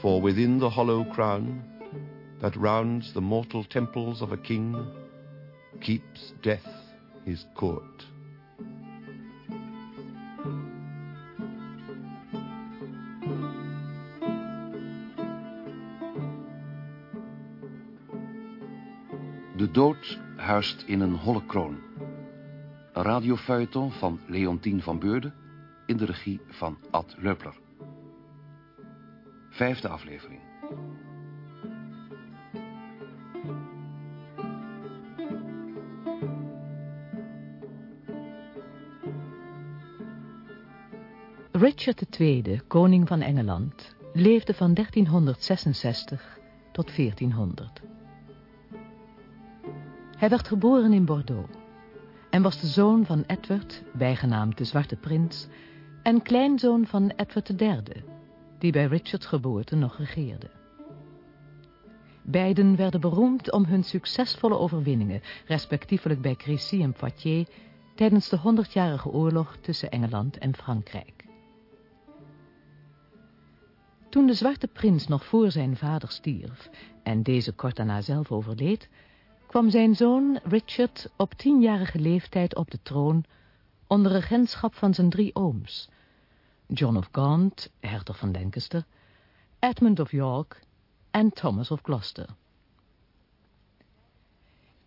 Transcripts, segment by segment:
For within the hollow crown that rounds the mortal temples of a king keeps death his court. De dood huist in een holle kroon. Een radiofeuilleton van Leontien van Beurden in de regie van Ad Leupler. Vijfde aflevering. Richard II, koning van Engeland, leefde van 1366 tot 1400. Hij werd geboren in Bordeaux en was de zoon van Edward, bijgenaamd de Zwarte Prins, en kleinzoon van Edward III, die bij Richards geboorte nog regeerde. Beiden werden beroemd om hun succesvolle overwinningen, respectievelijk bij Crécy en Poitiers, tijdens de honderdjarige oorlog tussen Engeland en Frankrijk. Toen de Zwarte Prins nog voor zijn vader stierf en deze kort daarna zelf overleed, kwam zijn zoon Richard op tienjarige leeftijd op de troon onder regentschap van zijn drie ooms, John of Gaunt, hertog van Lancaster, Edmund of York en Thomas of Gloucester.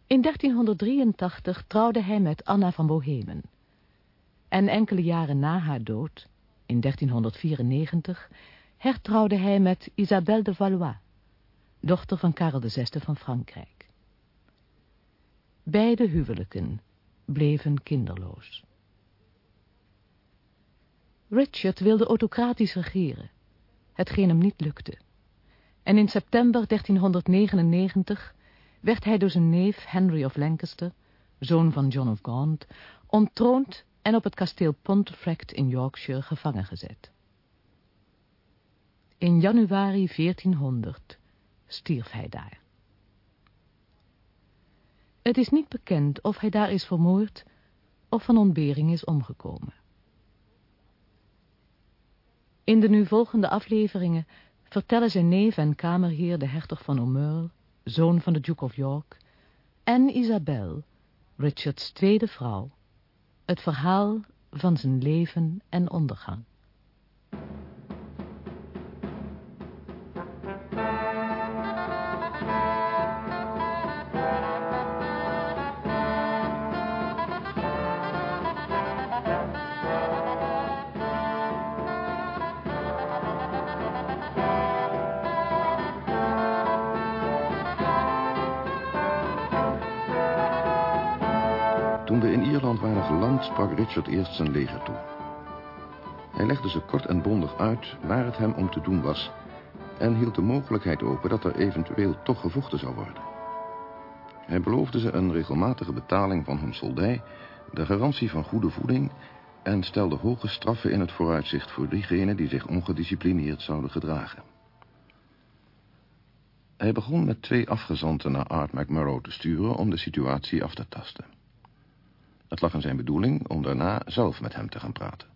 In 1383 trouwde hij met Anna van Bohemen. En enkele jaren na haar dood, in 1394, hertrouwde hij met Isabelle de Valois, dochter van Karel VI van Frankrijk. Beide huwelijken bleven kinderloos. Richard wilde autocratisch regeren, hetgeen hem niet lukte. En in september 1399 werd hij door zijn neef Henry of Lancaster, zoon van John of Gaunt, ontroond en op het kasteel Pontefract in Yorkshire gevangen gezet. In januari 1400 stierf hij daar. Het is niet bekend of hij daar is vermoord of van ontbering is omgekomen. In de nu volgende afleveringen vertellen zijn neef en kamerheer de hertog van O'Merle, zoon van de Duke of York, en Isabel, Richards tweede vrouw, het verhaal van zijn leven en ondergang. Sprak Richard eerst zijn leger toe. Hij legde ze kort en bondig uit waar het hem om te doen was... en hield de mogelijkheid open dat er eventueel toch gevochten zou worden. Hij beloofde ze een regelmatige betaling van hun soldij... de garantie van goede voeding... en stelde hoge straffen in het vooruitzicht voor diegenen... die zich ongedisciplineerd zouden gedragen. Hij begon met twee afgezanten naar Art McMurrow te sturen... om de situatie af te tasten. Het lag in zijn bedoeling om daarna zelf met hem te gaan praten.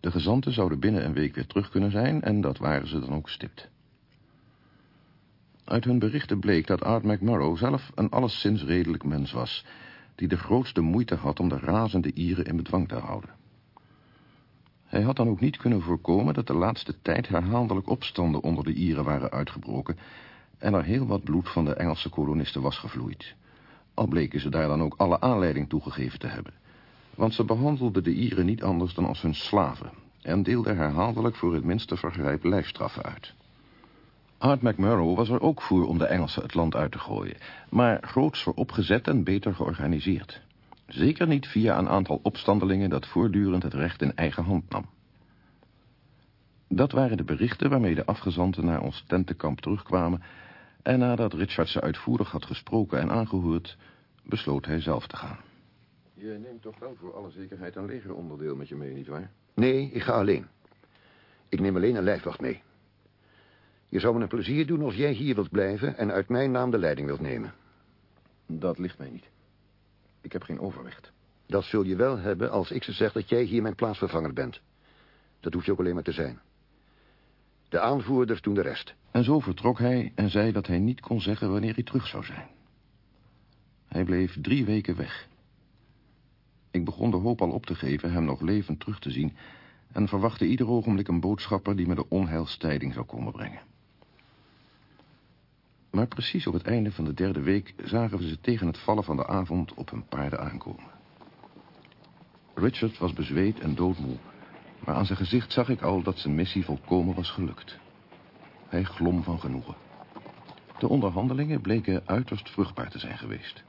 De gezanten zouden binnen een week weer terug kunnen zijn... en dat waren ze dan ook stipt. Uit hun berichten bleek dat Art McMurrow zelf een alleszins redelijk mens was... die de grootste moeite had om de razende Ieren in bedwang te houden. Hij had dan ook niet kunnen voorkomen dat de laatste tijd herhaaldelijk opstanden onder de Ieren waren uitgebroken... en er heel wat bloed van de Engelse kolonisten was gevloeid... Al bleken ze daar dan ook alle aanleiding toegegeven te hebben. Want ze behandelden de Ieren niet anders dan als hun slaven... en deelden herhaaldelijk voor het minste vergrijp lijfstraffen uit. Art McMurrow was er ook voor om de Engelsen het land uit te gooien... maar groots vooropgezet en beter georganiseerd. Zeker niet via een aantal opstandelingen dat voortdurend het recht in eigen hand nam. Dat waren de berichten waarmee de afgezanten naar ons tentenkamp terugkwamen... en nadat Richard ze uitvoerig had gesproken en aangehoord... besloot hij zelf te gaan. Je neemt toch wel voor alle zekerheid een legeronderdeel met je mee, nietwaar? Nee, ik ga alleen. Ik neem alleen een lijfwacht mee. Je zou me een plezier doen als jij hier wilt blijven... en uit mijn naam de leiding wilt nemen. Dat ligt mij niet. Ik heb geen overwicht. Dat zul je wel hebben als ik ze zeg dat jij hier mijn plaatsvervanger bent. Dat hoef je ook alleen maar te zijn. De aanvoerders doen de rest. En zo vertrok hij en zei dat hij niet kon zeggen wanneer hij terug zou zijn. Hij bleef drie weken weg. Ik begon de hoop al op te geven hem nog levend terug te zien... en verwachtte ieder ogenblik een boodschapper die me de onheilstijding zou komen brengen. Maar precies op het einde van de derde week zagen we ze tegen het vallen van de avond op hun paarden aankomen. Richard was bezweet en doodmoe, maar aan zijn gezicht zag ik al dat zijn missie volkomen was gelukt. Hij glom van genoegen. De onderhandelingen bleken uiterst vruchtbaar te zijn geweest.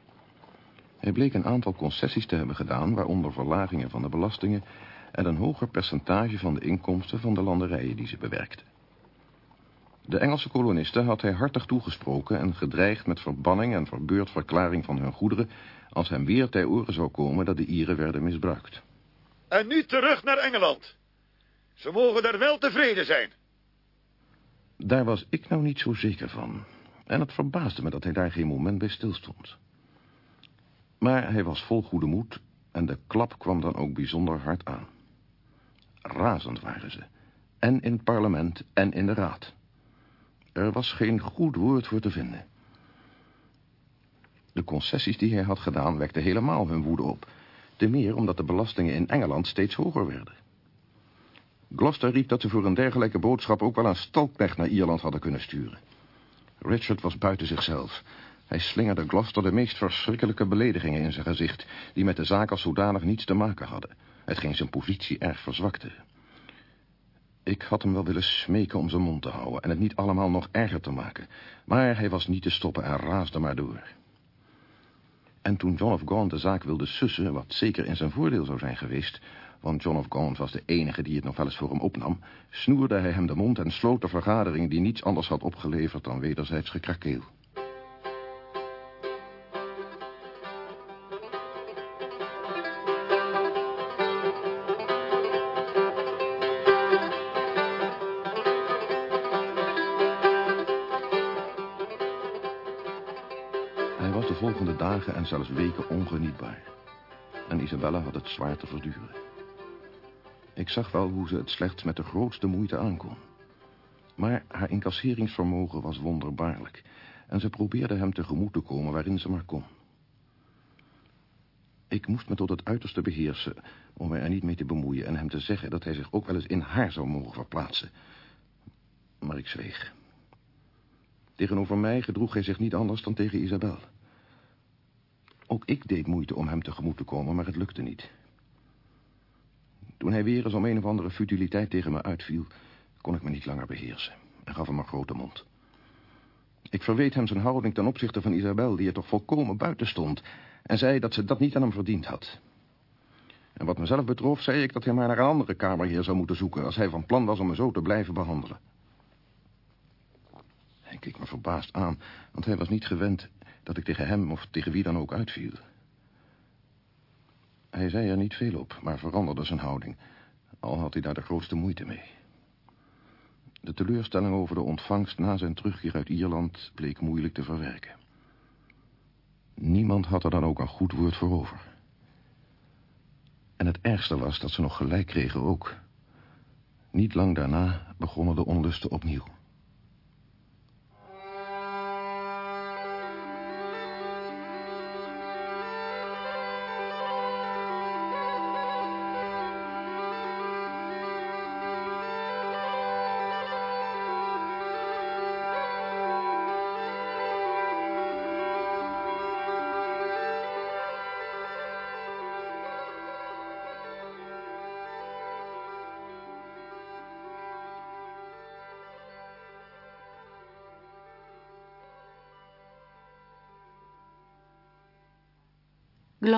Hij bleek een aantal concessies te hebben gedaan, waaronder verlagingen van de belastingen en een hoger percentage van de inkomsten van de landerijen die ze bewerkten. De Engelse kolonisten had hij hartig toegesproken en gedreigd met verbanning en verbeurdverklaring van hun goederen als hem weer ter oren zou komen dat de Ieren werden misbruikt. En nu terug naar Engeland. Ze mogen daar wel tevreden zijn. Daar was ik nou niet zo zeker van. En het verbaasde me dat hij daar geen moment bij stilstond. Maar hij was vol goede moed en de klap kwam dan ook bijzonder hard aan. Razend waren ze. En in het parlement en in de raad. Er was geen goed woord voor te vinden. De concessies die hij had gedaan wekten helemaal hun woede op. Te meer omdat de belastingen in Engeland steeds hoger werden. Gloucester riep dat ze voor een dergelijke boodschap ook wel een stalknecht naar Ierland hadden kunnen sturen. Richard was buiten zichzelf. Hij slingerde Gloucester de meest verschrikkelijke beledigingen in zijn gezicht... die met de zaak als zodanig niets te maken hadden. Hetgeen zijn positie erg verzwakte. Ik had hem wel willen smeken om zijn mond te houden... en het niet allemaal nog erger te maken. Maar hij was niet te stoppen en raasde maar door. En toen John of Gaunt de zaak wilde sussen... wat zeker in zijn voordeel zou zijn geweest... want John of Gaunt was de enige die het nog wel eens voor hem opnam... snoerde hij hem de mond en sloot de vergadering... die niets anders had opgeleverd dan wederzijds gekrakeel. en zelfs weken ongenietbaar. En Isabella had het zwaar te verduren. Ik zag wel hoe ze het slechts met de grootste moeite aankon. Maar haar incasseringsvermogen was wonderbaarlijk... en ze probeerde hem tegemoet te komen waarin ze maar kon. Ik moest me tot het uiterste beheersen... om mij er niet mee te bemoeien en hem te zeggen... dat hij zich ook wel eens in haar zou mogen verplaatsen. Maar ik zweeg. Tegenover mij gedroeg hij zich niet anders dan tegen Isabel... Ook ik deed moeite om hem tegemoet te komen, maar het lukte niet. Toen hij weer eens om een of andere futiliteit tegen me uitviel... kon ik me niet langer beheersen en gaf hem een grote mond. Ik verweet hem zijn houding ten opzichte van Isabel... die er toch volkomen buiten stond... en zei dat ze dat niet aan hem verdiend had. En wat mezelf betrof, zei ik dat hij maar naar een andere kamerheer zou moeten zoeken... als hij van plan was om me zo te blijven behandelen. Hij keek me verbaasd aan, want hij was niet gewend dat ik tegen hem of tegen wie dan ook uitviel. Hij zei er niet veel op, maar veranderde zijn houding, al had hij daar de grootste moeite mee. De teleurstelling over de ontvangst na zijn terugkeer uit Ierland bleek moeilijk te verwerken. Niemand had er dan ook een goed woord voor over. En het ergste was dat ze nog gelijk kregen ook. Niet lang daarna begonnen de onlusten opnieuw.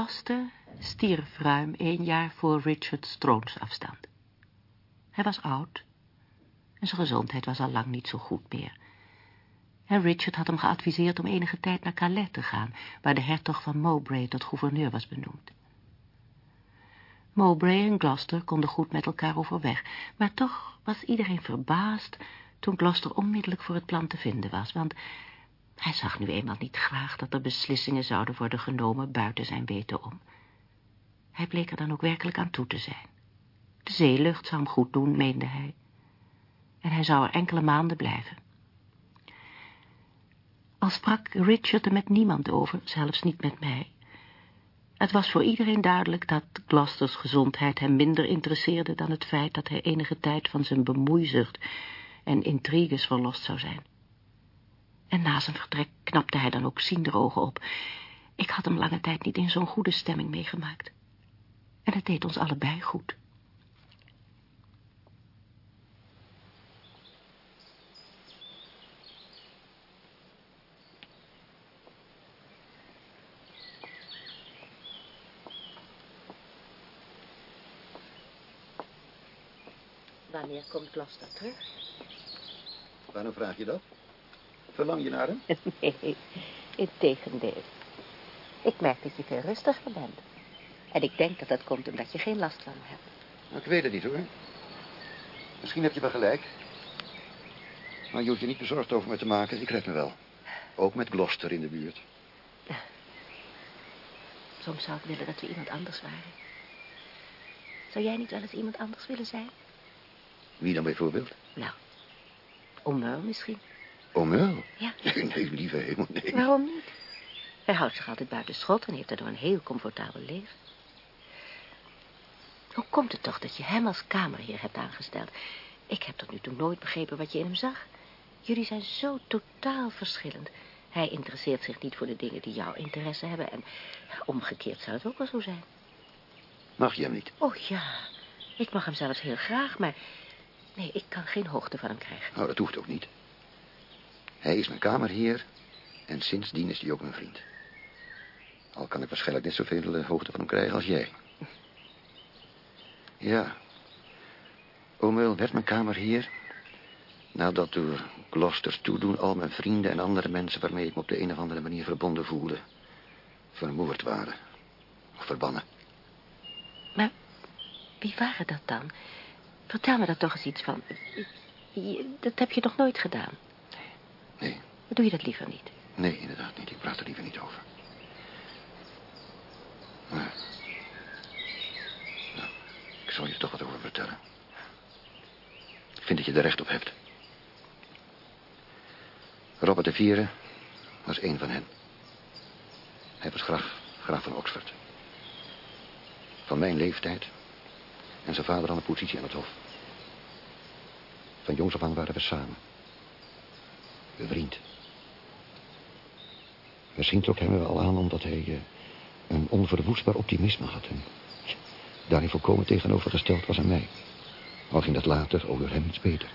Gloucester stierf ruim een jaar voor Richard's troonsafstand. Hij was oud, En zijn gezondheid was al lang niet zo goed meer. En Richard had hem geadviseerd om enige tijd naar Calais te gaan... waar de hertog van Mowbray tot gouverneur was benoemd. Mowbray en Gloucester konden goed met elkaar overweg... maar toch was iedereen verbaasd toen Gloucester onmiddellijk voor het plan te vinden was... want hij zag nu eenmaal niet graag dat er beslissingen zouden worden genomen buiten zijn weten om. Hij bleek er dan ook werkelijk aan toe te zijn. De zeelucht zou hem goed doen, meende hij. En hij zou er enkele maanden blijven. Al sprak Richard er met niemand over, zelfs niet met mij. Het was voor iedereen duidelijk dat Gloucesters gezondheid hem minder interesseerde dan het feit dat hij enige tijd van zijn bemoeizucht en intriges verlost zou zijn. En na zijn vertrek knapte hij dan ook ogen op. Ik had hem lange tijd niet in zo'n goede stemming meegemaakt. En het deed ons allebei goed. Wanneer komt Gloucester terug? Waarom vraag je dat? Verlang je naar hem? Nee, in tegendeel. Ik merk dat je veel rustiger bent. En ik denk dat dat komt omdat je geen last van hem hebt. Nou, ik weet het niet, hoor. Misschien heb je wel gelijk. Maar je hoeft je niet bezorgd over me te maken. Ik red me wel. Ook met Gloucester in de buurt. Soms zou ik willen dat we iemand anders waren. Zou jij niet wel eens iemand anders willen zijn? Wie dan bijvoorbeeld? Nou, Omer misschien. Omer? Ja. Nee, nee, lieve hemel, nee. Waarom niet? Hij houdt zich altijd buiten schot en heeft daardoor een heel comfortabel leven. Hoe komt het toch dat je hem als kamerheer hebt aangesteld? Ik heb tot nu toe nooit begrepen wat je in hem zag. Jullie zijn zo totaal verschillend. Hij interesseert zich niet voor de dingen die jouw interesse hebben... en omgekeerd zou het ook wel zo zijn. Mag je hem niet? Oh ja, ik mag hem zelfs heel graag, maar... nee, ik kan geen hoogte van hem krijgen. Nou, dat hoeft ook niet. Hij is mijn kamerheer en sindsdien is hij ook mijn vriend. Al kan ik waarschijnlijk net zoveel eh, hoogte van hem krijgen als jij. Ja. Omul werd mijn kamerheer... nadat door Gloucesters toedoen al mijn vrienden en andere mensen... waarmee ik me op de een of andere manier verbonden voelde... vermoord waren. Of verbannen. Maar wie waren dat dan? Vertel me daar toch eens iets van. Dat heb je nog nooit gedaan. Doe je dat liever niet? Nee, inderdaad niet. Ik praat er liever niet over. Maar... Nou, ik zal je er toch wat over vertellen. Ik vind dat je er recht op hebt. Robert de Vierde was een van hen. Hij was graag, graaf van Oxford. Van mijn leeftijd. En zijn vader aan de positie aan het hof. Van jongs af aan waren we samen. Bevriend. Misschien trok hij me wel aan omdat hij uh, een onverwoestbaar optimisme had. En daarin volkomen tegenovergesteld was aan mij. Al ging dat later over hem iets beter.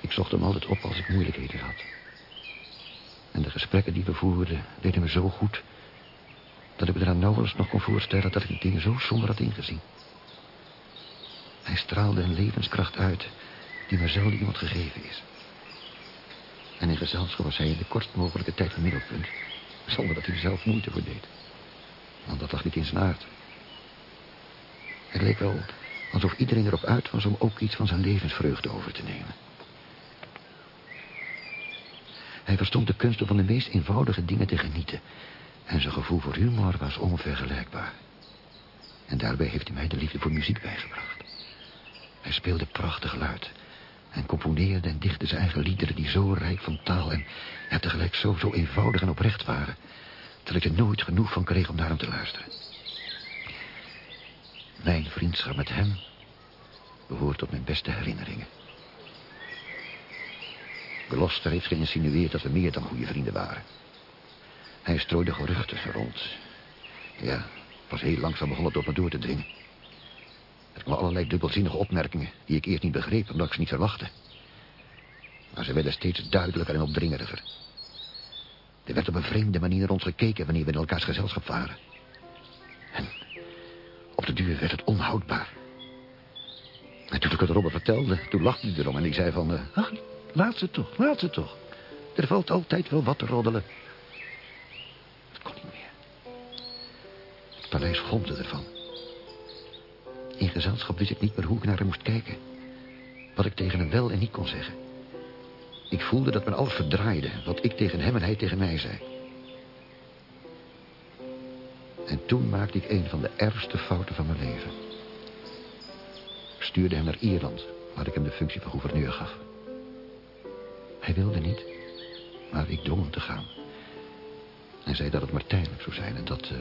Ik zocht hem altijd op als ik moeilijkheden had. En de gesprekken die we voerden deden me zo goed... dat ik me eraan nauwelijks nog kon voorstellen dat ik die dingen zo somber had ingezien. Hij straalde een levenskracht uit die me zelden iemand gegeven is. En in gezelschap was hij in de kortst mogelijke tijd een middelpunt. Zonder dat hij er zelf moeite voor deed. Want dat lag niet in zijn aard. Het leek wel alsof iedereen erop uit was om ook iets van zijn levensvreugde over te nemen. Hij verstond de kunst om van de meest eenvoudige dingen te genieten. En zijn gevoel voor humor was onvergelijkbaar. En daarbij heeft hij mij de liefde voor muziek bijgebracht. Hij speelde prachtig luid. En componeerde en dichtte zijn eigen liederen die zo rijk van taal en tegelijk zo, zo eenvoudig en oprecht waren. Dat ik er nooit genoeg van kreeg om naar te luisteren. Mijn vriendschap met hem behoort tot mijn beste herinneringen. Gloucester heeft geïnsinueerd dat we meer dan goede vrienden waren. Hij strooide geruchten rond. Ja, pas heel langzaam begon het op me door te dringen. Kwamen allerlei dubbelzinnige opmerkingen... die ik eerst niet begreep, omdat ik ze niet verwachtte. Maar ze werden steeds duidelijker en opdringeriger. Er werd op een vreemde manier naar ons gekeken... wanneer we in elkaars gezelschap waren. En op de duur werd het onhoudbaar. En toen ik het Robert vertelde, toen lachte hij erom en ik zei van... Uh, ach, laat ze toch, laat ze toch. Er valt altijd wel wat te roddelen. Het kon niet meer. Het paleis gromde ervan. In gezelschap wist ik niet meer hoe ik naar hem moest kijken. Wat ik tegen hem wel en niet kon zeggen. Ik voelde dat men alles verdraaide. Wat ik tegen hem en hij tegen mij zei. En toen maakte ik een van de ergste fouten van mijn leven. Ik stuurde hem naar Ierland, waar ik hem de functie van gouverneur gaf. Hij wilde niet, maar ik dwong hem te gaan. Hij zei dat het maar tijdelijk zou zijn en dat, uh,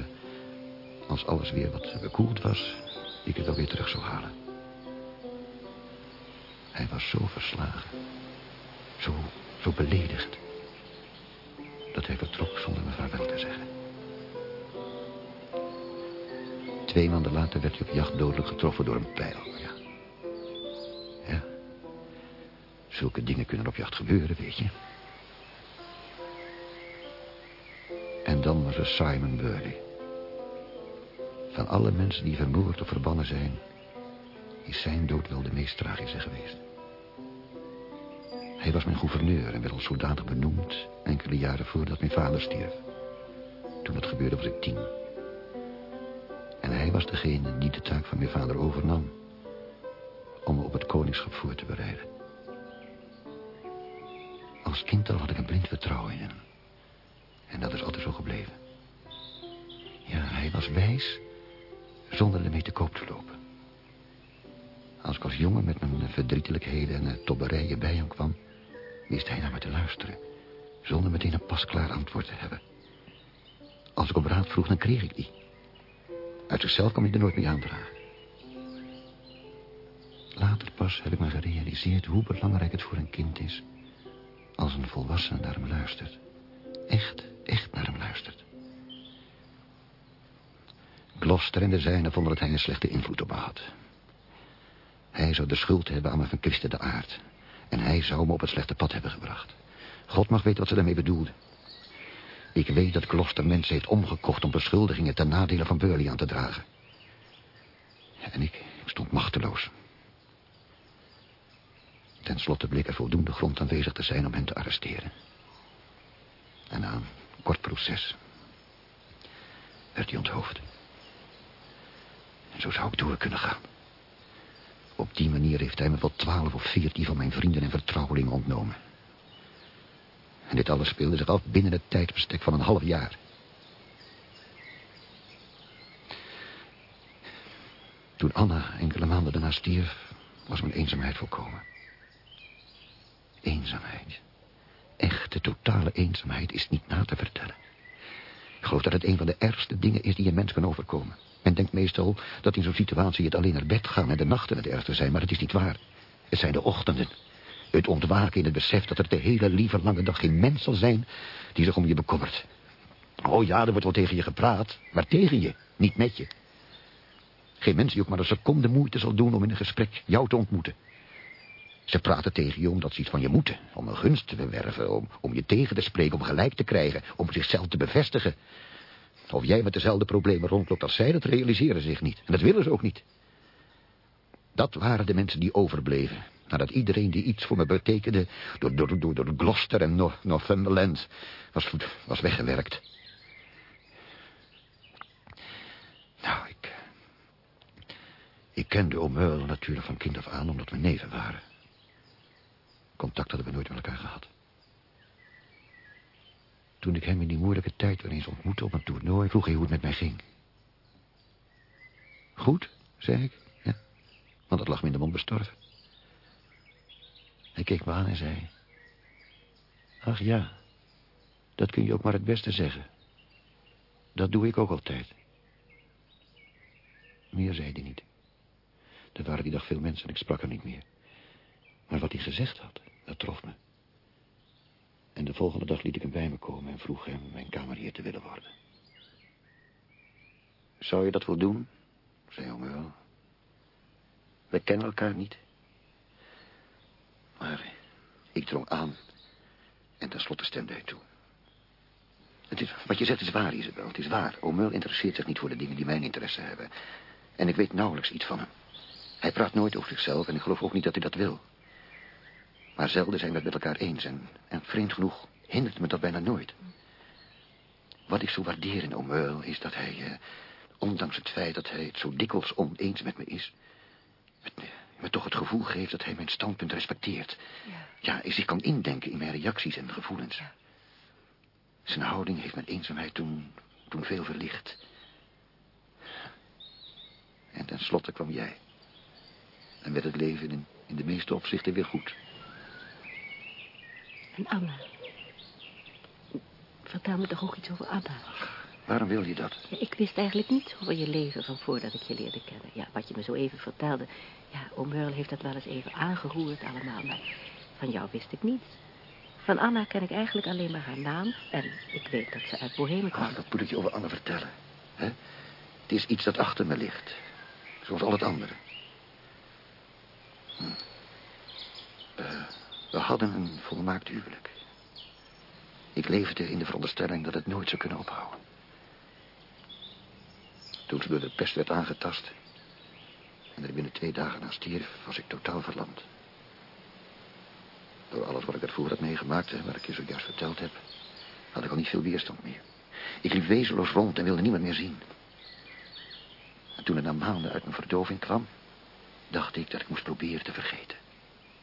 als alles weer wat bekoeld was, ik het wel weer terug zou halen. Hij was zo verslagen, zo, zo beledigd, dat hij vertrok zonder me vaarwel te zeggen. Twee maanden later werd hij op jacht dodelijk getroffen door een pijl. Ja. ja. Zulke dingen kunnen op jacht gebeuren, weet je. En dan was er Simon Burley. Van alle mensen die vermoord of verbannen zijn... is zijn dood wel de meest tragische geweest. Hij was mijn gouverneur en werd als zodanig benoemd... enkele jaren voordat mijn vader stierf. Toen dat gebeurde was ik tien. En hij was degene die de taak van mijn vader overnam... om me op het koningschap voor te bereiden. Als kind al had ik een blind vertrouwen in hem. En dat is altijd zo gebleven. Ja, hij was wijs zonder ermee te koop te lopen. Als ik als jongen met mijn verdrietelijkheden en tobberijen bij hem kwam... wist hij naar me te luisteren... zonder meteen een pasklaar antwoord te hebben. Als ik op raad vroeg, dan kreeg ik die. Uit zichzelf kwam hij er nooit mee aandragen. Later pas heb ik me gerealiseerd hoe belangrijk het voor een kind is... als een volwassene naar hem luistert. Echt, echt naar hem luistert. Gloucester en de zijne vonden dat hij een slechte invloed op me had. Hij zou de schuld hebben aan mijn verkwistende aard. En hij zou me op het slechte pad hebben gebracht. God mag weten wat ze daarmee bedoelde. Ik weet dat Gloucester mensen heeft omgekocht om beschuldigingen ten nadele van Burley aan te dragen. En ik stond machteloos. Ten slotte bleek er voldoende grond aanwezig te zijn om hen te arresteren. En na een kort proces werd hij onthoofd. Zo zou ik door kunnen gaan. Op die manier heeft hij me wel twaalf of veertien van mijn vrienden en vertrouwelingen ontnomen. En dit alles speelde zich af binnen het tijdsbestek van een half jaar. Toen Anna enkele maanden daarna stierf, was mijn eenzaamheid volkomen. Eenzaamheid. Echte, totale eenzaamheid is niet na te vertellen. Geloof dat het een van de ergste dingen is die een mens kan overkomen. Men denkt meestal dat in zo'n situatie het alleen naar bed gaan en de nachten het ergste zijn, maar het is niet waar. Het zijn de ochtenden. Het ontwaken in het besef dat er de hele lieve lange dag geen mens zal zijn die zich om je bekommert. Oh ja, er wordt wel tegen je gepraat, maar tegen je, niet met je. Geen mens die ook maar een seconde moeite zal doen om in een gesprek jou te ontmoeten. Ze praten tegen je omdat ze iets van je moeten. Om een gunst te verwerven, om, om je tegen te spreken, om gelijk te krijgen, om zichzelf te bevestigen. Of jij met dezelfde problemen rondloopt als zij, dat realiseren ze zich niet. En dat willen ze ook niet. Dat waren de mensen die overbleven. Nadat iedereen die iets voor me betekende... door, door, door, door Gloucester en Northumberland was, was weggewerkt. Nou, ik... Ik kende O'Meul natuurlijk van kind af aan, omdat we neven waren. Contact hadden we nooit met elkaar gehad. Toen ik hem in die moeilijke tijd weer eens ontmoette op een toernooi... vroeg hij hoe het met mij ging. Goed, zei ik. Ja, want het lag me in de mond bestorven. Hij keek me aan en zei... Ach ja, dat kun je ook maar het beste zeggen. Dat doe ik ook altijd. Meer zei hij niet. Er waren die dag veel mensen en ik sprak er niet meer. Maar wat hij gezegd had, dat trof me. En de volgende dag liet ik hem bij me komen en vroeg hem mijn kamerheer te willen worden. Zou je dat wel doen? zei wel. We kennen elkaar niet. Maar ik drong aan en tenslotte stemde hij toe. Het is, wat je zegt is waar, Isabel. Het is waar. O'Meul interesseert zich niet voor de dingen die mijn interesse hebben. En ik weet nauwelijks iets van hem. Hij praat nooit over zichzelf en ik geloof ook niet dat hij dat wil. Maar zelden zijn we het met elkaar eens en, en vreemd genoeg hindert me dat bijna nooit. Wat ik zo waardeer in Omeul is dat hij, eh, ondanks het feit dat hij het zo dikwijls oneens met me is, het, me, toch het gevoel geeft dat hij mijn standpunt respecteert. Ja. Ja, zich kan indenken in mijn reacties en gevoelens. Zijn houding heeft mijn eenzaamheid toen, toen veel verlicht. En tenslotte kwam jij. En werd het leven in, in de meeste opzichten weer goed. En Anna. Vertel me toch ook iets over Anna. Waarom wil je dat? Ik wist eigenlijk niets over je leven van voordat ik je leerde kennen. Ja, wat je me zo even vertelde. Ja, oom Merle heeft dat wel eens even aangeroerd allemaal, maar van jou wist ik niets. Van Anna ken ik eigenlijk alleen maar haar naam en ik weet dat ze uit Bohemen kwam. Ah, wat moet ik je over Anne vertellen? Hè? Het is iets dat achter me ligt. Zoals al het andere. Hm. Hadden een volmaakt huwelijk. Ik leefde in de veronderstelling dat het nooit zou kunnen ophouden. Toen ze door de pest werd aangetast... en er binnen twee dagen na stierf, was ik totaal verlamd. Door alles wat ik ervoor had meegemaakt en wat ik je zojuist verteld heb... had ik al niet veel weerstand meer. Ik liep wezenloos rond en wilde niemand meer zien. En toen het na maanden uit mijn verdoving kwam... dacht ik dat ik moest proberen te vergeten.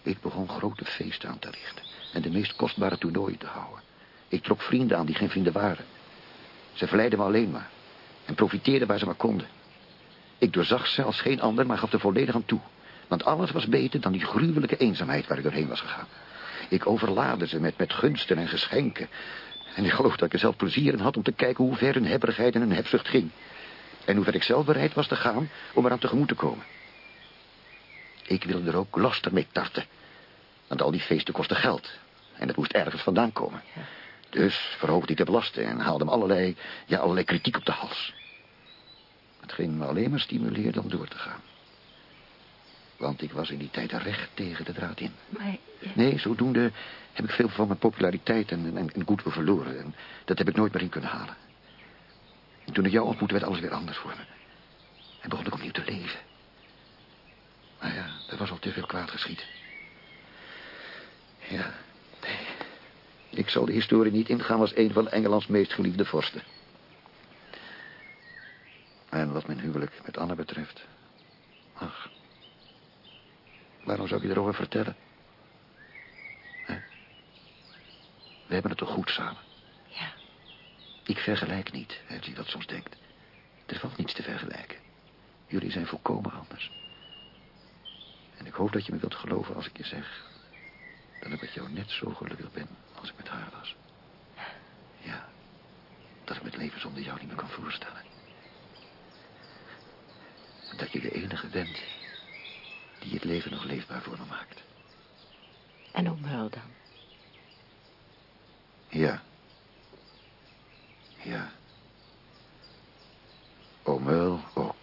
Ik begon grote feesten aan te richten... en de meest kostbare toernooien te houden. Ik trok vrienden aan die geen vrienden waren. Ze verleidden me alleen maar... en profiteerden waar ze maar konden. Ik doorzag zelfs geen ander, maar gaf er volledig aan toe. Want alles was beter dan die gruwelijke eenzaamheid waar ik doorheen was gegaan. Ik overlaadde ze met, met gunsten en geschenken. En ik geloof dat ik er zelf plezier in had om te kijken hoe ver hun hebberigheid en hun hebzucht ging. En hoe ver ik zelf bereid was te gaan om eraan tegemoet te komen. Ik wilde er ook laster mee tarten. Want al die feesten kosten geld. En dat moest ergens vandaan komen. Dus verhoogde ik de belasting en haalde hem allerlei, ja, allerlei kritiek op de hals. Hetgeen me alleen maar stimuleerde om door te gaan. Want ik was in die tijd recht tegen de draad in. Maar Nee, zodoende heb ik veel van mijn populariteit en, en, en goodwill verloren. En dat heb ik nooit meer in kunnen halen. En toen ik jou ontmoette, werd alles weer anders voor me. En begon ik opnieuw te leven. Er was al te veel kwaad geschied. Ja, nee. Ik zal de historie niet ingaan als een van Engelands meest geliefde vorsten. En wat mijn huwelijk met Anne betreft... Ach, waarom zou ik je erover vertellen? We hebben het toch goed samen? ja, Ik vergelijk niet, als je dat soms denkt. Er valt niets te vergelijken. Jullie zijn volkomen anders. En ik hoop dat je me wilt geloven als ik je zeg... dat ik met jou net zo gelukkig ben als ik met haar was. Ja, dat ik me het leven zonder jou niet meer kan voorstellen. En dat je de enige bent die het leven nog leefbaar voor me maakt. en Merle dan. Ja. Ja. Oom Earl ook.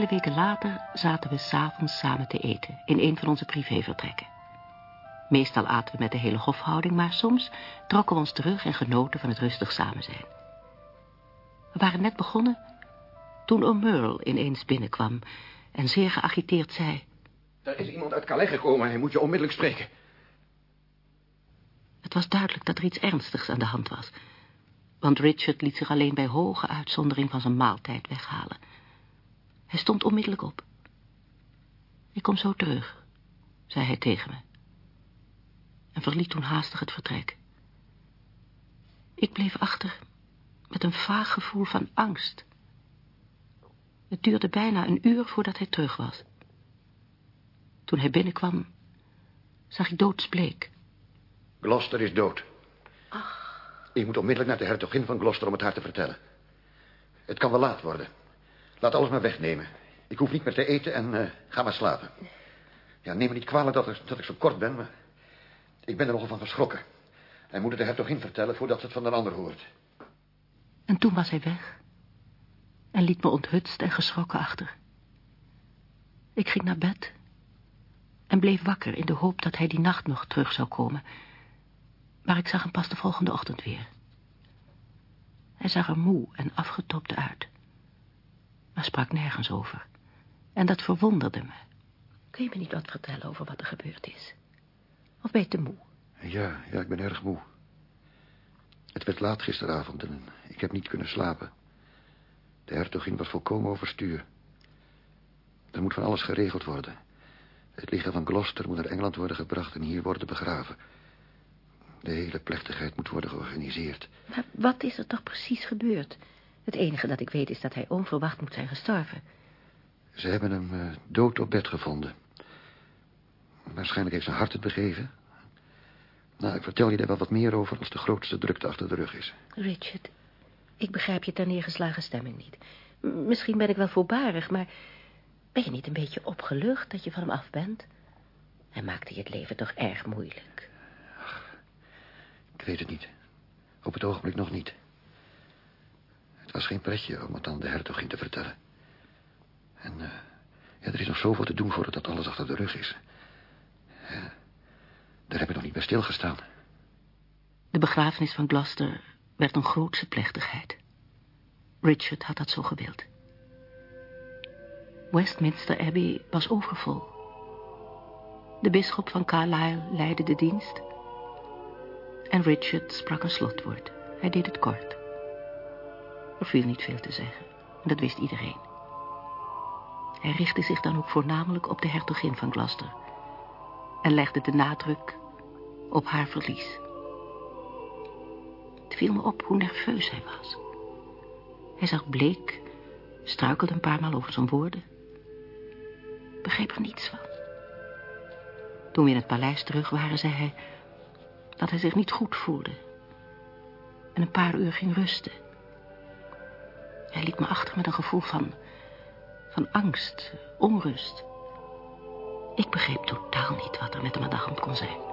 Enkele weken later zaten we s'avonds samen te eten in een van onze privévertrekken. Meestal aten we met de hele hofhouding, maar soms trokken we ons terug en genoten van het rustig samen zijn. We waren net begonnen toen O'Merle ineens binnenkwam en zeer geagiteerd zei... Er is iemand uit Calais gekomen, hij moet je onmiddellijk spreken. Het was duidelijk dat er iets ernstigs aan de hand was. Want Richard liet zich alleen bij hoge uitzondering van zijn maaltijd weghalen. Hij stond onmiddellijk op. Ik kom zo terug, zei hij tegen me. En verliet toen haastig het vertrek. Ik bleef achter met een vaag gevoel van angst. Het duurde bijna een uur voordat hij terug was. Toen hij binnenkwam, zag ik doodsbleek. Gloucester is dood. Ach. Ik moet onmiddellijk naar de hertogin van Gloucester om het haar te vertellen. Het kan wel laat worden. Laat alles maar wegnemen. Ik hoef niet meer te eten en uh, ga maar slapen. Ja, neem me niet kwalijk dat, dat ik zo kort ben, maar... Ik ben er nogal van geschrokken. Hij moet het de hertogin vertellen voordat ze het van een ander hoort. En toen was hij weg. En liet me onthutst en geschrokken achter. Ik ging naar bed. En bleef wakker in de hoop dat hij die nacht nog terug zou komen. Maar ik zag hem pas de volgende ochtend weer. Hij zag er moe en afgetopt uit. Maar sprak nergens over. En dat verwonderde me. Kun je me niet wat vertellen over wat er gebeurd is? Of ben je te moe? Ja, ja, ik ben erg moe. Het werd laat gisteravond en ik heb niet kunnen slapen. De hertogin was volkomen overstuur. Er moet van alles geregeld worden. Het lichaam van Gloucester moet naar Engeland worden gebracht en hier worden begraven. De hele plechtigheid moet worden georganiseerd. Maar wat is er toch precies gebeurd? Het enige dat ik weet is dat hij onverwacht moet zijn gestorven. Ze hebben hem uh, dood op bed gevonden. Waarschijnlijk heeft zijn hart het begeven. Nou, ik vertel je daar wel wat meer over als de grootste drukte achter de rug is. Richard, ik begrijp je ter neergeslagen stemming niet. misschien ben ik wel voorbarig, maar... ben je niet een beetje opgelucht dat je van hem af bent? Hij maakte je het leven toch erg moeilijk. Ach, ik weet het niet. Op het ogenblik nog niet. Het was geen pretje om het aan de hertogin te vertellen. En uh, ja, er is nog zoveel te doen voordat dat alles achter de rug is. Daar heb ik nog niet bij stilgestaan. De begrafenis van Gloucester werd een grootse plechtigheid. Richard had dat zo gewild. Westminster Abbey was overvol. De bisschop van Carlisle leidde de dienst. En Richard sprak een slotwoord. Hij deed het kort. Er viel niet veel te zeggen. En dat wist iedereen. Hij richtte zich dan ook voornamelijk op de hertogin van Gloucester. En legde de nadruk op haar verlies. Het viel me op hoe nerveus hij was. Hij zag bleek, struikelde een paar maal over zijn woorden. Begreep er niets van. Toen we in het paleis terug waren, zei hij dat hij zich niet goed voelde. En een paar uur ging rusten. Hij liet me achter met een gevoel van, van angst, onrust. Ik begreep totaal niet wat er met hem aan de hand kon zijn.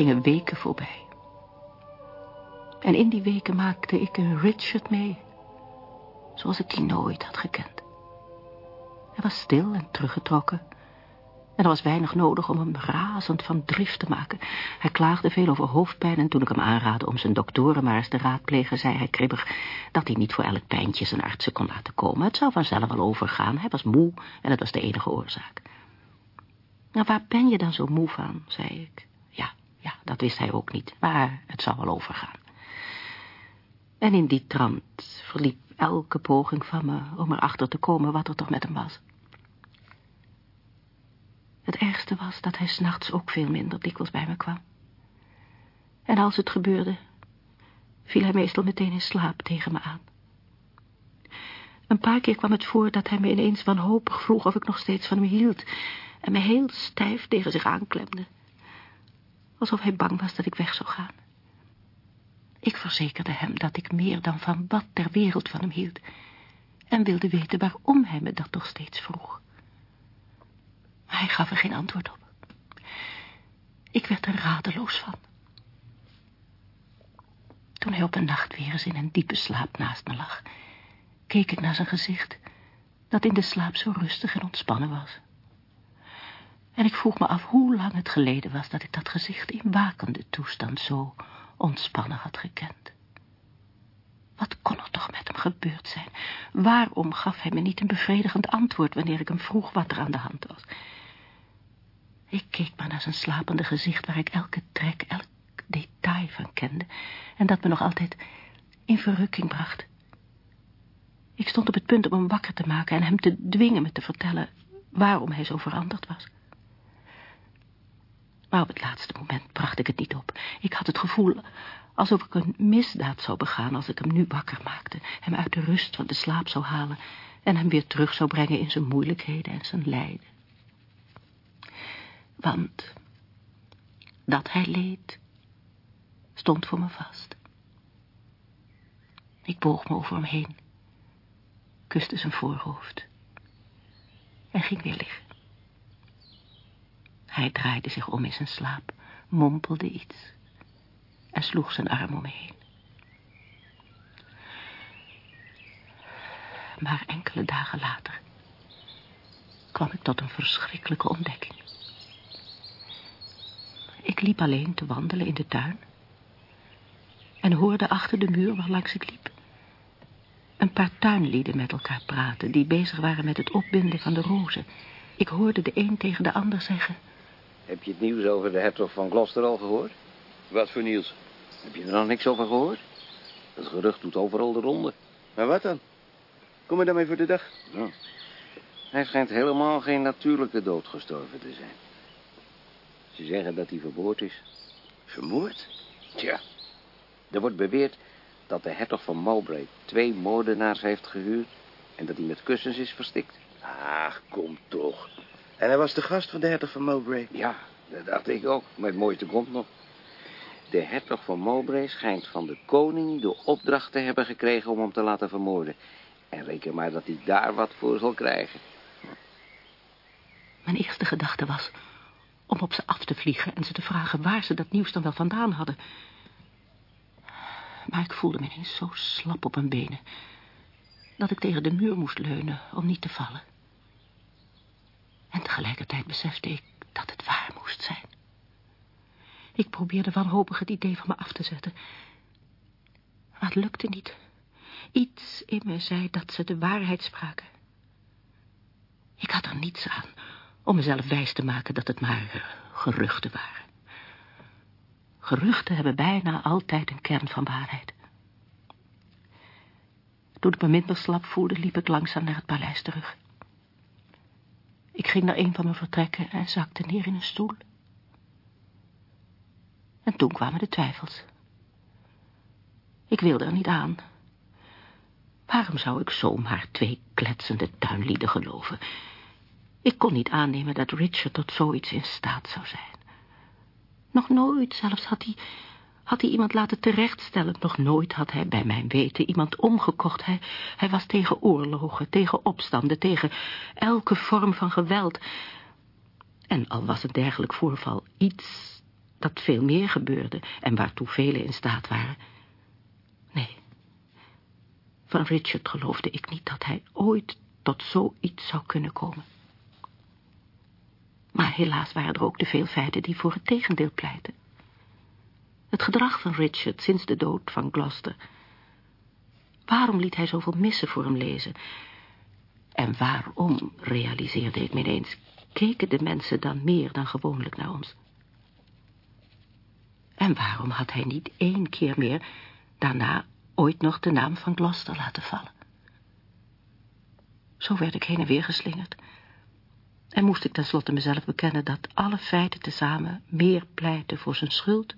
Gingen weken voorbij. En in die weken maakte ik een Richard mee, zoals ik die nooit had gekend. Hij was stil en teruggetrokken En er was weinig nodig om hem razend van drift te maken. Hij klaagde veel over hoofdpijn en toen ik hem aanraadde om zijn doktoren maar eens te raadplegen, zei hij kribbig dat hij niet voor elk pijntje zijn artsen kon laten komen. Het zou vanzelf wel overgaan. Hij was moe en dat was de enige oorzaak. Nou, waar ben je dan zo moe van, zei ik. Dat wist hij ook niet, maar het zou wel overgaan. En in die trant verliep elke poging van me om erachter te komen wat er toch met hem was. Het ergste was dat hij s'nachts ook veel minder dikwijls bij me kwam. En als het gebeurde, viel hij meestal meteen in slaap tegen me aan. Een paar keer kwam het voor dat hij me ineens wanhopig vroeg of ik nog steeds van hem hield en me heel stijf tegen zich aanklemde, alsof hij bang was dat ik weg zou gaan. Ik verzekerde hem dat ik meer dan van wat ter wereld van hem hield en wilde weten waarom hij me dat toch steeds vroeg. Maar hij gaf er geen antwoord op. Ik werd er radeloos van. Toen hij op een nacht weer eens in een diepe slaap naast me lag, keek ik naar zijn gezicht, dat in de slaap zo rustig en ontspannen was. En ik vroeg me af hoe lang het geleden was dat ik dat gezicht in wakende toestand zo ontspannen had gekend. Wat kon er toch met hem gebeurd zijn? Waarom gaf hij me niet een bevredigend antwoord wanneer ik hem vroeg wat er aan de hand was? Ik keek maar naar zijn slapende gezicht waar ik elke trek, elk detail van kende en dat me nog altijd in verrukking bracht. Ik stond op het punt om hem wakker te maken en hem te dwingen me te vertellen waarom hij zo veranderd was. Maar op het laatste moment bracht ik het niet op. Ik had het gevoel alsof ik een misdaad zou begaan als ik hem nu wakker maakte, hem uit de rust van de slaap zou halen en hem weer terug zou brengen in zijn moeilijkheden en zijn lijden. Want dat hij leed, stond voor me vast. Ik boog me over hem heen, kuste zijn voorhoofd en ging weer liggen. Hij draaide zich om in zijn slaap, mompelde iets en sloeg zijn arm om me heen. Maar enkele dagen later kwam ik tot een verschrikkelijke ontdekking. Ik liep alleen te wandelen in de tuin en hoorde achter de muur waarlangs ik liep een paar tuinlieden met elkaar praten die bezig waren met het opbinden van de rozen. Ik hoorde de een tegen de ander zeggen... Heb je het nieuws over de hertog van Gloucester al gehoord? Wat voor nieuws? Heb je er nog niks over gehoord? Het gerucht doet overal de ronde. Maar wat dan? Kom er dan mee voor de dag. Nou, hij schijnt helemaal geen natuurlijke dood gestorven te zijn. Ze zeggen dat hij vermoord is. Vermoord? Tja, er wordt beweerd dat de hertog van Mowbray twee moordenaars heeft gehuurd... en dat hij met kussens is verstikt. Ach, kom toch. En hij was de gast van de hertog van Mowbray. Ja, dat dacht ik ook. Maar het mooiste komt nog. De hertog van Mowbray schijnt van de koning de opdracht te hebben gekregen om hem te laten vermoorden. En reken maar dat hij daar wat voor zal krijgen. Mijn eerste gedachte was om op ze af te vliegen en ze te vragen waar ze dat nieuws dan wel vandaan hadden. Maar ik voelde me ineens zo slap op mijn benen dat ik tegen de muur moest leunen om niet te vallen. Tegelijkertijd besefte ik dat het waar moest zijn. Ik probeerde wanhopig het idee van me af te zetten. Maar het lukte niet. Iets in me zei dat ze de waarheid spraken. Ik had er niets aan om mezelf wijs te maken dat het maar geruchten waren. Geruchten hebben bijna altijd een kern van waarheid. Toen ik me minder slap voelde, liep ik langzaam naar het paleis terug. Ik ging naar een van mijn vertrekken en zakte neer in een stoel. En toen kwamen de twijfels. Ik wilde er niet aan. Waarom zou ik zomaar twee kletsende tuinlieden geloven? Ik kon niet aannemen dat Richard tot zoiets in staat zou zijn. Nog nooit zelfs had hij, had hij iemand laten terechtstellen. Nog nooit had hij bij mijn weten iemand omgekocht. Hij, hij was tegen oorlogen, tegen opstanden, tegen elke vorm van geweld. En al was een dergelijk voorval iets dat veel meer gebeurde en waartoe velen in staat waren. Nee, van Richard geloofde ik niet dat hij ooit tot zoiets zou kunnen komen. Maar helaas waren er ook te veel feiten die voor het tegendeel pleiten. Het gedrag van Richard sinds de dood van Gloucester. Waarom liet hij zoveel missen voor hem lezen? En waarom, realiseerde ik me ineens, keken de mensen dan meer dan gewoonlijk naar ons? En waarom had hij niet één keer meer daarna ooit nog de naam van Gloucester laten vallen? Zo werd ik heen en weer geslingerd. En moest ik tenslotte mezelf bekennen dat alle feiten tezamen meer pleiten voor zijn schuld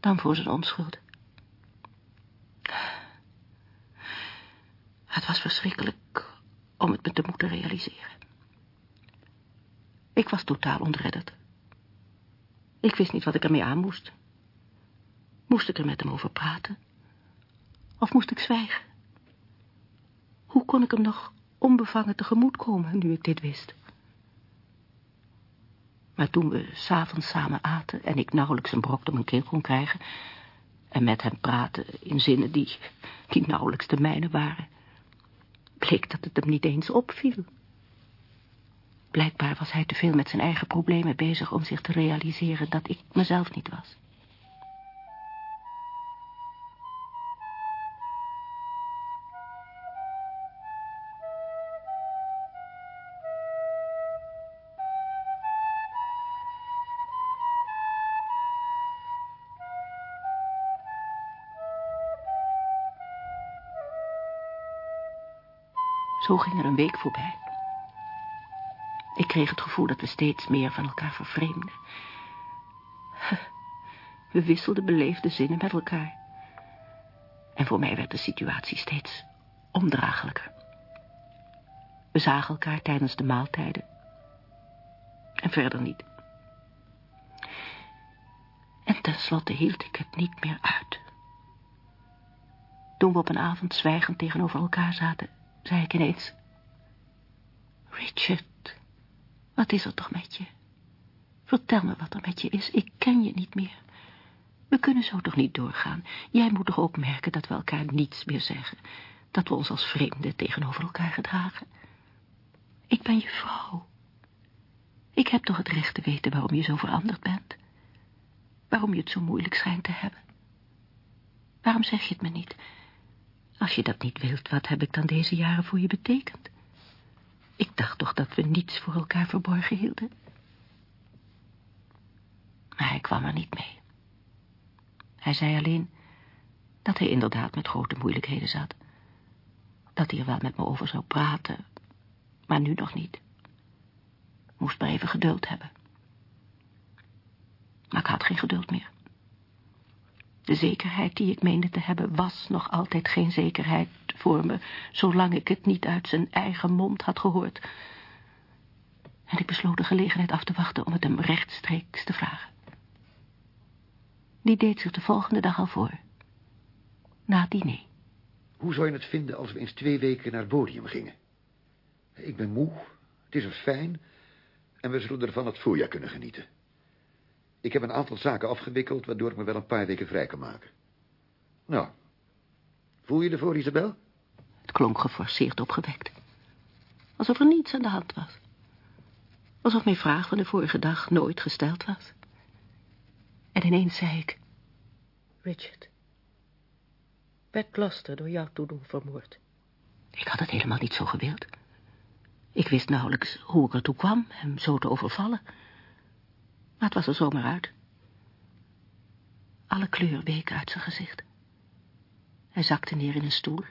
dan voor zijn onschuld. Het was verschrikkelijk om het me te moeten realiseren. Ik was totaal ontredderd. Ik wist niet wat ik ermee aan moest. Moest ik er met hem over praten? Of moest ik zwijgen? Hoe kon ik hem nog onbevangen tegemoet komen nu ik dit wist? Maar toen we s'avonds samen aten en ik nauwelijks een brok door mijn keel kon krijgen... en met hem praten in zinnen die, die nauwelijks de mijne waren... bleek dat het hem niet eens opviel. Blijkbaar was hij te veel met zijn eigen problemen bezig om zich te realiseren dat ik mezelf niet was. Zo ging er een week voorbij. Ik kreeg het gevoel dat we steeds meer van elkaar vervreemden. We wisselden beleefde zinnen met elkaar. En voor mij werd de situatie steeds ondraaglijker. We zagen elkaar tijdens de maaltijden. En verder niet. En tenslotte hield ik het niet meer uit. Toen we op een avond zwijgend tegenover elkaar zaten, zei ik ineens... Richard, wat is er toch met je? Vertel me wat er met je is. Ik ken je niet meer. We kunnen zo toch niet doorgaan. Jij moet toch ook merken dat we elkaar niets meer zeggen. Dat we ons als vreemden tegenover elkaar gedragen. Ik ben je vrouw. Ik heb toch het recht te weten waarom je zo veranderd bent. Waarom je het zo moeilijk schijnt te hebben. Waarom zeg je het me niet? Als je dat niet wilt, wat heb ik dan deze jaren voor je betekend? Ik dacht toch dat we niets voor elkaar verborgen hielden? Maar hij kwam er niet mee. Hij zei alleen dat hij inderdaad met grote moeilijkheden zat. Dat hij er wel met me over zou praten, maar nu nog niet. Moest maar even geduld hebben. Maar ik had geen geduld meer. De zekerheid die ik meende te hebben was nog altijd geen zekerheid voor me, zolang ik het niet uit zijn eigen mond had gehoord. En ik besloot de gelegenheid af te wachten om het hem rechtstreeks te vragen. Die deed zich de volgende dag al voor. Na het diner. Hoe zou je het vinden als we eens twee weken naar het podium gingen? Ik ben moe, het is er fijn... en we zullen er van het voorjaar kunnen genieten. Ik heb een aantal zaken afgewikkeld... waardoor ik me wel een paar weken vrij kan maken. Nou, voel je ervoor, Isabel? Het klonk geforceerd opgewekt. Alsof er niets aan de hand was. Alsof mijn vraag van de vorige dag nooit gesteld was. En ineens zei ik... Richard, werd Gloucester door jou toedoen vermoord? Ik had het helemaal niet zo gewild. Ik wist nauwelijks hoe ik ertoe kwam hem zo te overvallen... Maar het was er zomaar uit. Alle kleur week uit zijn gezicht. Hij zakte neer in een stoel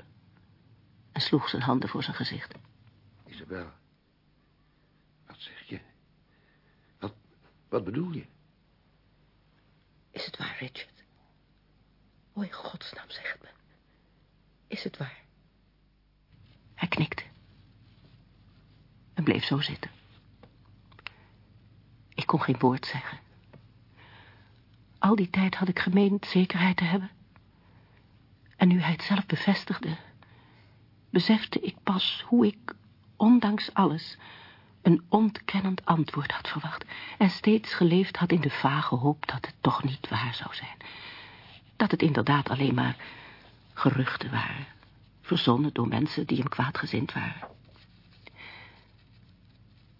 en sloeg zijn handen voor zijn gezicht. Isabel, wat zeg je? Wat, wat bedoel je? Is het waar, Richard? O, in godsnaam, zeg het me. Is het waar? Hij knikte. En bleef zo zitten. Ik kon geen woord zeggen. Al die tijd had ik gemeend zekerheid te hebben. En nu hij het zelf bevestigde, besefte ik pas hoe ik, ondanks alles, een ontkennend antwoord had verwacht en steeds geleefd had in de vage hoop dat het toch niet waar zou zijn. Dat het inderdaad alleen maar geruchten waren, verzonnen door mensen die hem kwaadgezind waren.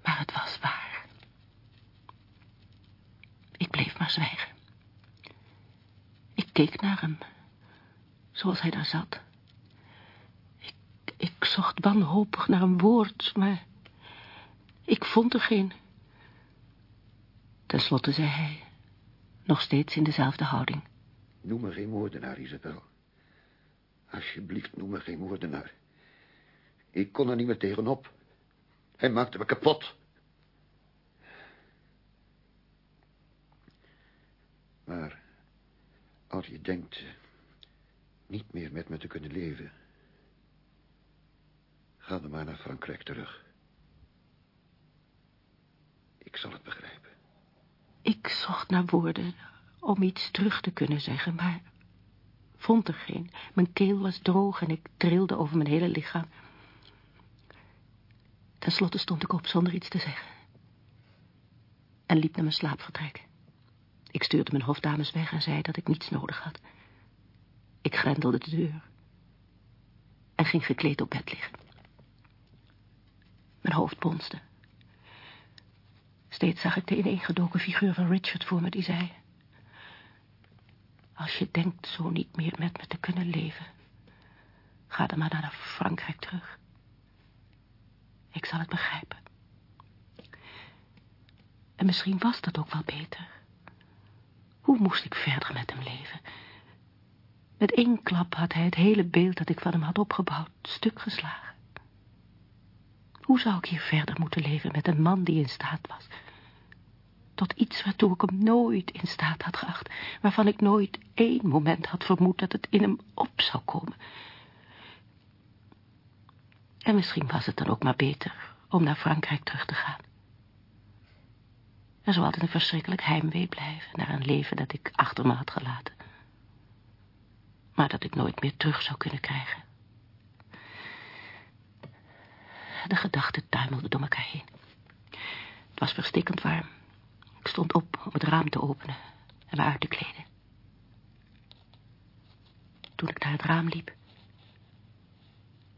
Maar het was waar. Ik bleef maar zwijgen. Ik keek naar hem, zoals hij daar zat. Ik, ik zocht wanhopig naar een woord, maar ik vond er geen. Ten slotte zei hij, nog steeds in dezelfde houding. Noem me geen moordenaar, Isabel. Alsjeblieft, noem me geen moordenaar. Ik kon er niet meer tegenop. Hij maakte me kapot. Maar als je denkt eh, niet meer met me te kunnen leven... ga dan maar naar Frankrijk terug. Ik zal het begrijpen. Ik zocht naar woorden om iets terug te kunnen zeggen, maar vond er geen. Mijn keel was droog en ik trilde over mijn hele lichaam. Ten slotte stond ik op zonder iets te zeggen. En liep naar mijn slaapvertrek. Ik stuurde mijn hofdames weg en zei dat ik niets nodig had. Ik grendelde de deur. En ging gekleed op bed liggen. Mijn hoofd bonste. Steeds zag ik de ineengedoken figuur van Richard voor me die zei... Als je denkt zo niet meer met me te kunnen leven... ga dan maar naar Frankrijk terug. Ik zal het begrijpen. En misschien was dat ook wel beter. Hoe moest ik verder met hem leven? Met één klap had hij het hele beeld dat ik van hem had opgebouwd stuk geslagen. Hoe zou ik hier verder moeten leven met een man die in staat was... tot iets waartoe ik hem nooit in staat had geacht... waarvan ik nooit één moment had vermoed dat het in hem op zou komen... En misschien was het dan ook maar beter om naar Frankrijk terug te gaan. Er zou altijd een verschrikkelijk heimwee blijven naar een leven dat ik achter me had gelaten. Maar dat ik nooit meer terug zou kunnen krijgen. De gedachten tuimelden door elkaar heen. Het was verstikkend warm. Ik stond op om het raam te openen en me uit te kleden. Toen ik naar het raam liep,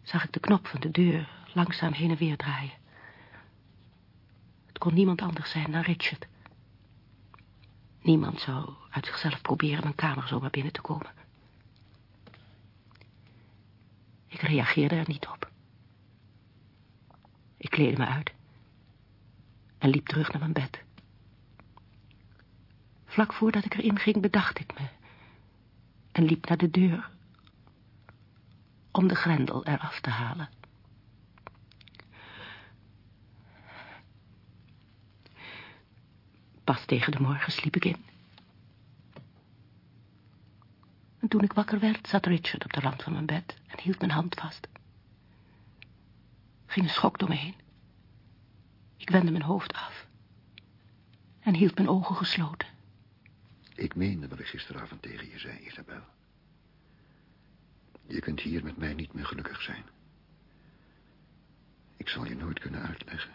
zag ik de knop van de deur langzaam heen en weer draaien. Kon niemand anders zijn dan Richard. Niemand zou uit zichzelf proberen mijn kamer zomaar binnen te komen. Ik reageerde er niet op. Ik kleedde me uit en liep terug naar mijn bed. Vlak voordat ik erin ging, bedacht ik me en liep naar de deur om de grendel eraf te halen. Pas tegen de morgen sliep ik in. En toen ik wakker werd, zat Richard op de rand van mijn bed en hield mijn hand vast. Ging een schok door me heen. Ik wendde mijn hoofd af en hield mijn ogen gesloten. Ik meende wat ik gisteravond tegen je zei, Isabel. Je kunt hier met mij niet meer gelukkig zijn. Ik zal je nooit kunnen uitleggen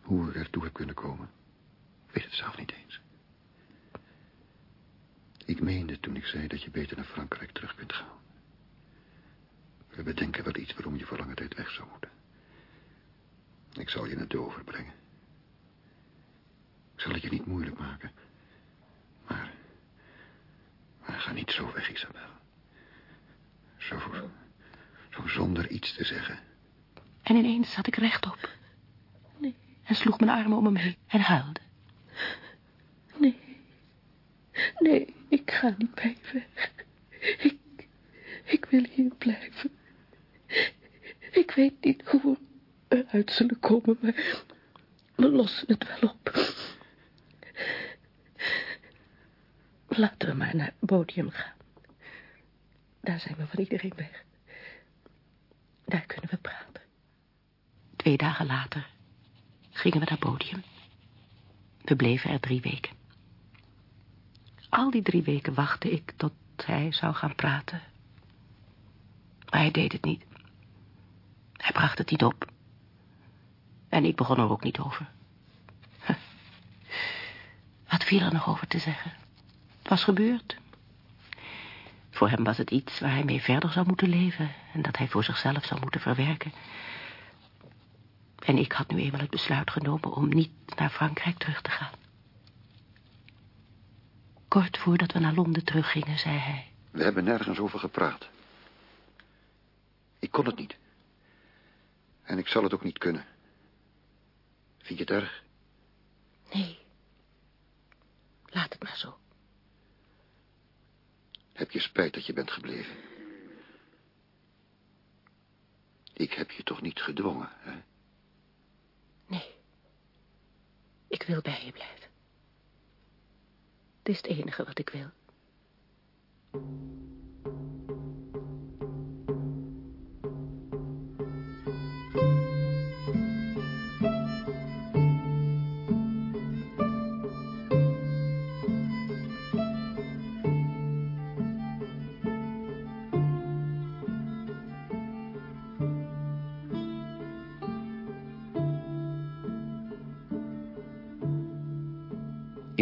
hoe ik ertoe heb kunnen komen. Ik weet het zelf niet eens. Ik meende toen ik zei dat je beter naar Frankrijk terug kunt gaan. We bedenken wel iets waarom je voor lange tijd weg zou moeten. Ik zal je naar Dover brengen. Ik zal het je niet moeilijk maken. Maar... Maar ga niet zo weg, Isabel. Zo, zo zonder iets te zeggen. En ineens zat ik rechtop. Nee. En sloeg mijn armen om hem heen en huilde. Nee. Nee, ik ga niet bij weg. Ik, ik wil hier blijven. Ik weet niet hoe we eruit zullen komen, maar we lossen het wel op. Laten we maar naar het podium gaan. Daar zijn we van iedereen weg. Daar kunnen we praten. Twee dagen later gingen we naar podium. We bleven er drie weken. Al die drie weken wachtte ik tot hij zou gaan praten. Maar hij deed het niet. Hij bracht het niet op. En ik begon er ook niet over. Wat viel er nog over te zeggen? Het was gebeurd. Voor hem was het iets waar hij mee verder zou moeten leven... en dat hij voor zichzelf zou moeten verwerken. En ik had nu eenmaal het besluit genomen om niet naar Frankrijk terug te gaan. Kort voordat we naar Londen teruggingen, zei hij. We hebben nergens over gepraat. Ik kon het niet. En ik zal het ook niet kunnen. Vind je het erg? Nee. Laat het maar zo. Heb je spijt dat je bent gebleven? Ik heb je toch niet gedwongen, hè? Nee. Ik wil bij je blijven. Het is het enige wat ik wil.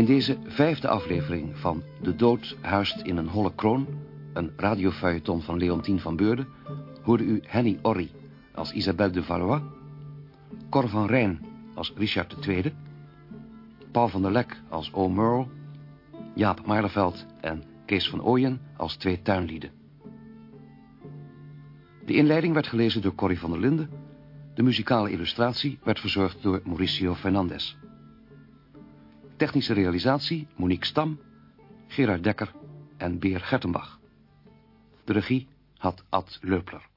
In deze vijfde aflevering van De Dood huist in een holle kroon... een radiofeuilleton van Leontien van Beurden... hoorde u Henny Orry als Isabelle de Valois... Cor van Rijn als Richard II... Paul van der Lek als O. Merle... Jaap Maarleveld en Kees van Ooyen als twee tuinlieden. De inleiding werd gelezen door Corrie van der Linden... de muzikale illustratie werd verzorgd door Mauricio Fernandez... Technische realisatie Monique Stam, Gerard Dekker en Beer Gertenbach. De regie had Ad Leupler.